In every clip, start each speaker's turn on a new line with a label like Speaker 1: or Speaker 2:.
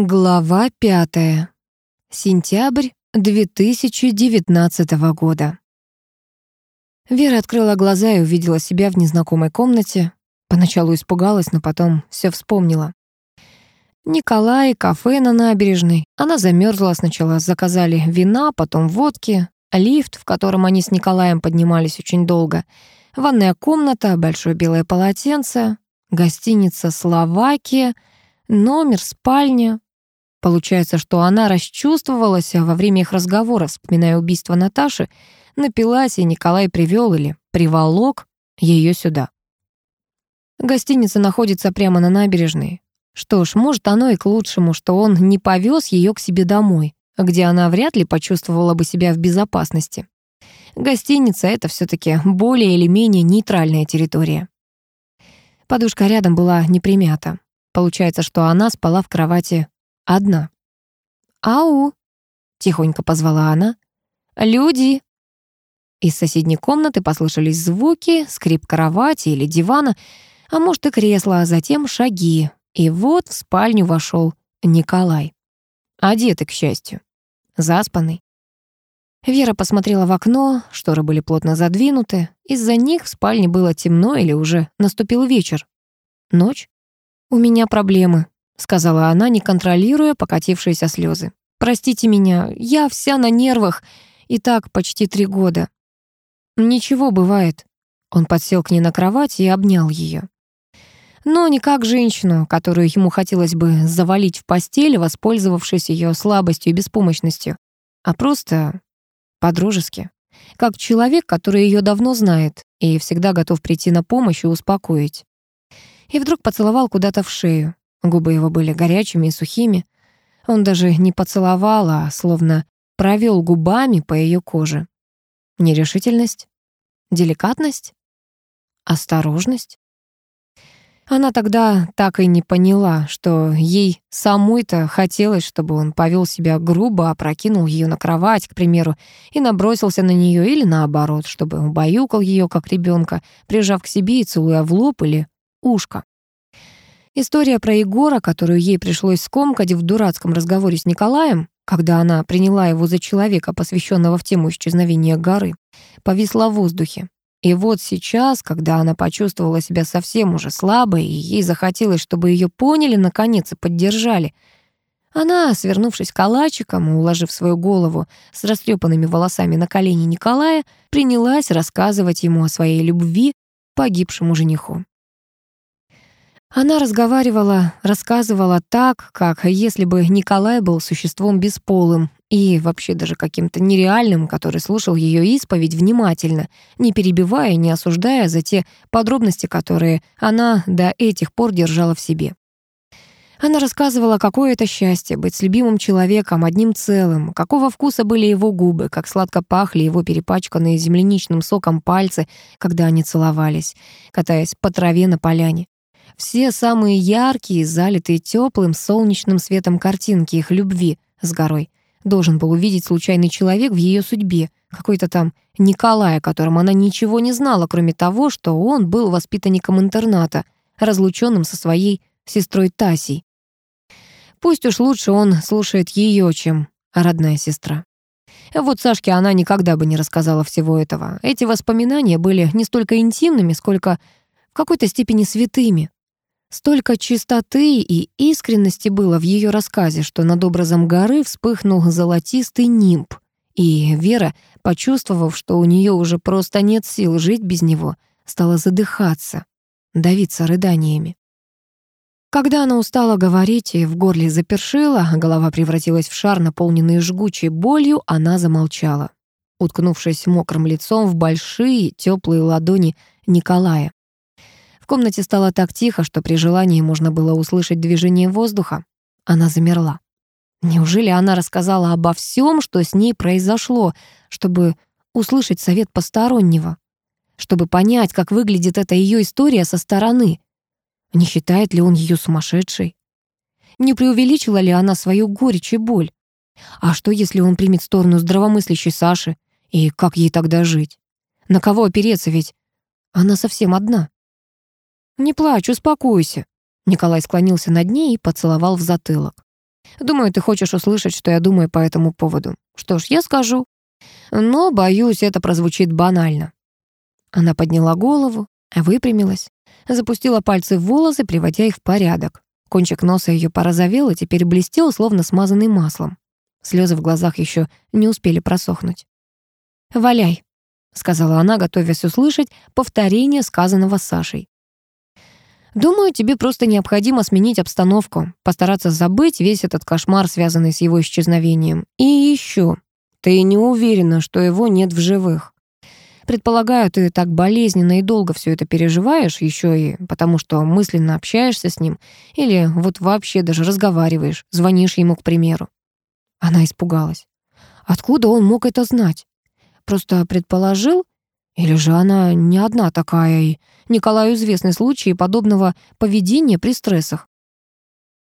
Speaker 1: Глава 5. Сентябрь 2019 года. Вера открыла глаза и увидела себя в незнакомой комнате. Поначалу испугалась, но потом все вспомнила. Николай, кафе на набережной. Она замерзла сначала, заказали вина, потом водки. Лифт, в котором они с Николаем поднимались очень долго. Ванная комната, большое белое полотенце. Гостиница «Словакия». Номер, спальня, Получается, что она расчувствовалась во время их разговора, вспоминая убийство Наташи, напилась, и Николай привел или приволок ее сюда. Гостиница находится прямо на набережной. Что ж, может, оно и к лучшему, что он не повез ее к себе домой, где она вряд ли почувствовала бы себя в безопасности. Гостиница — это все таки более или менее нейтральная территория. Подушка рядом была не примята. Получается, что она спала в кровати одна. «Ау!» — тихонько позвала она. «Люди!» Из соседней комнаты послышались звуки, скрип кровати или дивана, а может и кресла, а затем шаги. И вот в спальню вошел Николай. Одетый, к счастью. Заспанный. Вера посмотрела в окно, шторы были плотно задвинуты. Из-за них в спальне было темно или уже наступил вечер. Ночь? «У меня проблемы», сказала она, не контролируя покатившиеся слезы. «Простите меня, я вся на нервах, и так почти три года». «Ничего, бывает». Он подсел к ней на кровать и обнял ее. Но не как женщину, которую ему хотелось бы завалить в постель, воспользовавшись ее слабостью и беспомощностью, а просто по-дружески. Как человек, который ее давно знает и всегда готов прийти на помощь и успокоить. И вдруг поцеловал куда-то в шею. Губы его были горячими и сухими. Он даже не поцеловал, а словно провел губами по ее коже. Нерешительность? Деликатность? Осторожность? Она тогда так и не поняла, что ей самой-то хотелось, чтобы он повел себя грубо, опрокинул ее на кровать, к примеру, и набросился на нее или наоборот, чтобы убаюкал ее как ребенка, прижав к себе и целуя в лоб или ушко. История про Егора, которую ей пришлось скомкать в дурацком разговоре с Николаем, когда она приняла его за человека, посвященного в тему исчезновения горы, повисла в воздухе. И вот сейчас, когда она почувствовала себя совсем уже слабой, и ей захотелось, чтобы ее поняли, наконец, и поддержали, она, свернувшись калачиком и уложив свою голову с растрепанными волосами на колени Николая, принялась рассказывать ему о своей любви погибшему жениху. Она разговаривала, рассказывала так, как если бы Николай был существом бесполым и вообще даже каким-то нереальным, который слушал ее исповедь внимательно, не перебивая, не осуждая за те подробности, которые она до этих пор держала в себе. Она рассказывала, какое это счастье быть с любимым человеком, одним целым, какого вкуса были его губы, как сладко пахли его перепачканные земляничным соком пальцы, когда они целовались, катаясь по траве на поляне. Все самые яркие, залитые теплым солнечным светом картинки их любви с горой должен был увидеть случайный человек в ее судьбе, какой-то там Николай, о котором она ничего не знала, кроме того, что он был воспитанником интерната, разлученным со своей сестрой Тасей. Пусть уж лучше он слушает ее, чем родная сестра. Вот Сашке она никогда бы не рассказала всего этого. Эти воспоминания были не столько интимными, сколько в какой-то степени святыми. Столько чистоты и искренности было в ее рассказе, что над образом горы вспыхнул золотистый нимб. И Вера, почувствовав, что у нее уже просто нет сил жить без него, стала задыхаться, давиться рыданиями. Когда она устала говорить и в горле запершила, голова превратилась в шар, наполненный жгучей болью, она замолчала, уткнувшись мокрым лицом в большие теплые ладони Николая комнате стало так тихо, что при желании можно было услышать движение воздуха. Она замерла. Неужели она рассказала обо всем, что с ней произошло, чтобы услышать совет постороннего? Чтобы понять, как выглядит эта ее история со стороны? Не считает ли он ее сумасшедшей? Не преувеличила ли она свою горечь и боль? А что, если он примет сторону здравомыслящей Саши? И как ей тогда жить? На кого опереться ведь? Она совсем одна. «Не плачь, успокойся». Николай склонился над ней и поцеловал в затылок. «Думаю, ты хочешь услышать, что я думаю по этому поводу. Что ж, я скажу. Но, боюсь, это прозвучит банально». Она подняла голову, выпрямилась, запустила пальцы в волосы, приводя их в порядок. Кончик носа ее порозовел и теперь блестел, словно смазанный маслом. Слезы в глазах еще не успели просохнуть. «Валяй», — сказала она, готовясь услышать повторение сказанного Сашей. Думаю, тебе просто необходимо сменить обстановку, постараться забыть весь этот кошмар, связанный с его исчезновением. И еще, ты не уверена, что его нет в живых. Предполагаю, ты так болезненно и долго все это переживаешь, еще и потому что мысленно общаешься с ним, или вот вообще даже разговариваешь, звонишь ему, к примеру. Она испугалась. Откуда он мог это знать? Просто предположил, или же она не одна такая, и Николаю известны случаи подобного поведения при стрессах.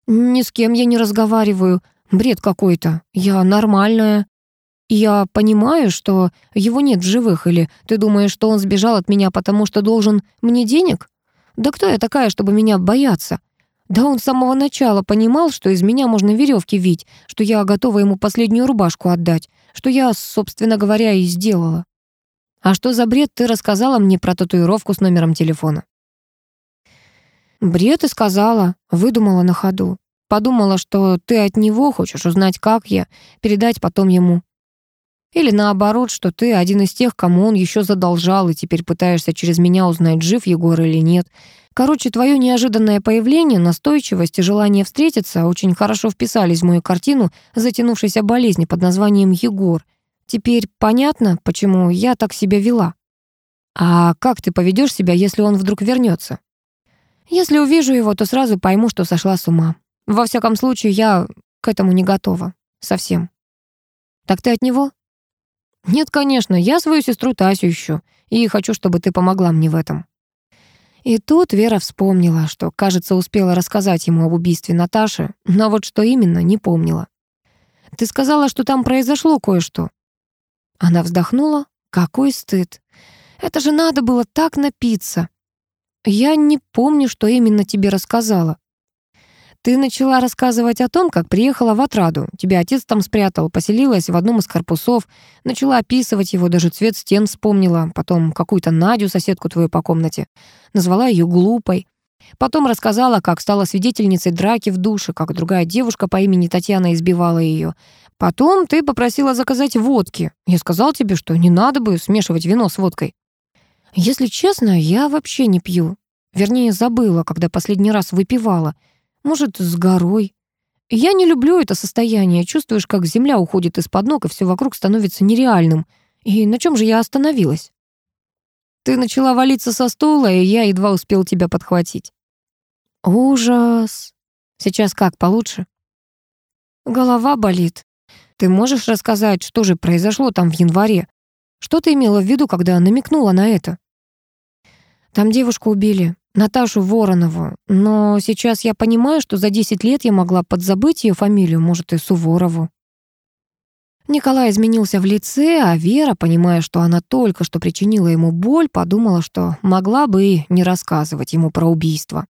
Speaker 1: «Ни с кем я не разговариваю, бред какой-то, я нормальная. Я понимаю, что его нет в живых, или ты думаешь, что он сбежал от меня, потому что должен мне денег? Да кто я такая, чтобы меня бояться?» Да он с самого начала понимал, что из меня можно веревки вить, что я готова ему последнюю рубашку отдать, что я, собственно говоря, и сделала. «А что за бред ты рассказала мне про татуировку с номером телефона?» «Бред и сказала, выдумала на ходу. Подумала, что ты от него хочешь узнать, как я, передать потом ему. Или наоборот, что ты один из тех, кому он еще задолжал, и теперь пытаешься через меня узнать, жив Егор или нет. Короче, твое неожиданное появление, настойчивость и желание встретиться очень хорошо вписались в мою картину затянувшейся болезни под названием «Егор», Теперь понятно, почему я так себя вела. А как ты поведешь себя, если он вдруг вернется? Если увижу его, то сразу пойму, что сошла с ума. Во всяком случае, я к этому не готова. Совсем. Так ты от него? Нет, конечно, я свою сестру Тасю ищу, и хочу, чтобы ты помогла мне в этом. И тут Вера вспомнила, что, кажется, успела рассказать ему об убийстве Наташи, но вот что именно, не помнила. «Ты сказала, что там произошло кое-что», она вздохнула. Какой стыд. Это же надо было так напиться. Я не помню, что именно тебе рассказала. Ты начала рассказывать о том, как приехала в Отраду. Тебя отец там спрятал, поселилась в одном из корпусов. Начала описывать его, даже цвет стен вспомнила. Потом какую-то Надю, соседку твою по комнате. Назвала ее глупой. Потом рассказала, как стала свидетельницей драки в душе, как другая девушка по имени Татьяна избивала ее. Потом ты попросила заказать водки. Я сказал тебе, что не надо бы смешивать вино с водкой. Если честно, я вообще не пью. Вернее, забыла, когда последний раз выпивала — может, с горой. Я не люблю это состояние. Чувствуешь, как земля уходит из-под ног, и все вокруг становится нереальным. И на чем же я остановилась? Ты начала «Ужас! Сейчас как, получше?» «Голова болит. Ты можешь рассказать, что же произошло там в январе? Что ты имела в виду, когда намекнула на это?» «Там девушку убили, Наташу Воронову. Но сейчас я понимаю, что за 10 лет я могла подзабыть ее фамилию, может, и Суворову». Николай изменился в лице, а Вера, понимая, что она только что причинила ему боль, подумала, что могла бы и не рассказывать ему про убийство.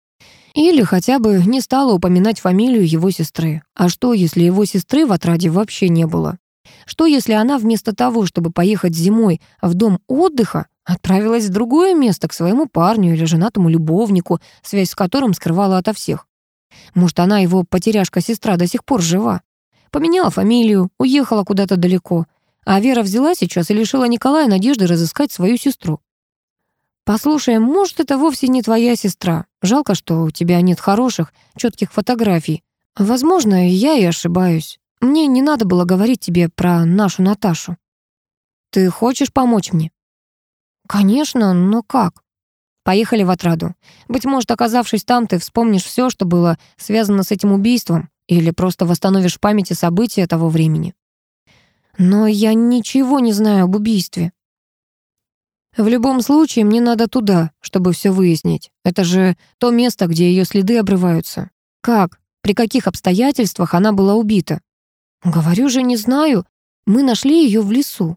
Speaker 1: Или хотя бы не стала упоминать фамилию его сестры. А что, если его сестры в отраде вообще не было? Что, если она вместо того, чтобы поехать зимой в дом отдыха, отправилась в другое место к своему парню или женатому любовнику, связь с которым скрывала ото всех? Может, она, его потеряшка-сестра, до сих пор жива? Поменяла фамилию, уехала куда-то далеко. А Вера взяла сейчас и лишила Николая надежды разыскать свою сестру. Послушай, может, это вовсе не твоя сестра. Жалко, что у тебя нет хороших, четких фотографий. Возможно, я и ошибаюсь. Мне не надо было говорить тебе про нашу Наташу. Ты хочешь помочь мне? Конечно, но как? Поехали в отраду. Быть может, оказавшись там, ты вспомнишь все, что было связано с этим убийством, или просто восстановишь в памяти события того времени. Но я ничего не знаю об убийстве. В любом случае, мне надо туда, чтобы все выяснить. Это же то место, где ее следы обрываются. Как? При каких обстоятельствах она была убита? Говорю же, не знаю. Мы нашли ее в лесу.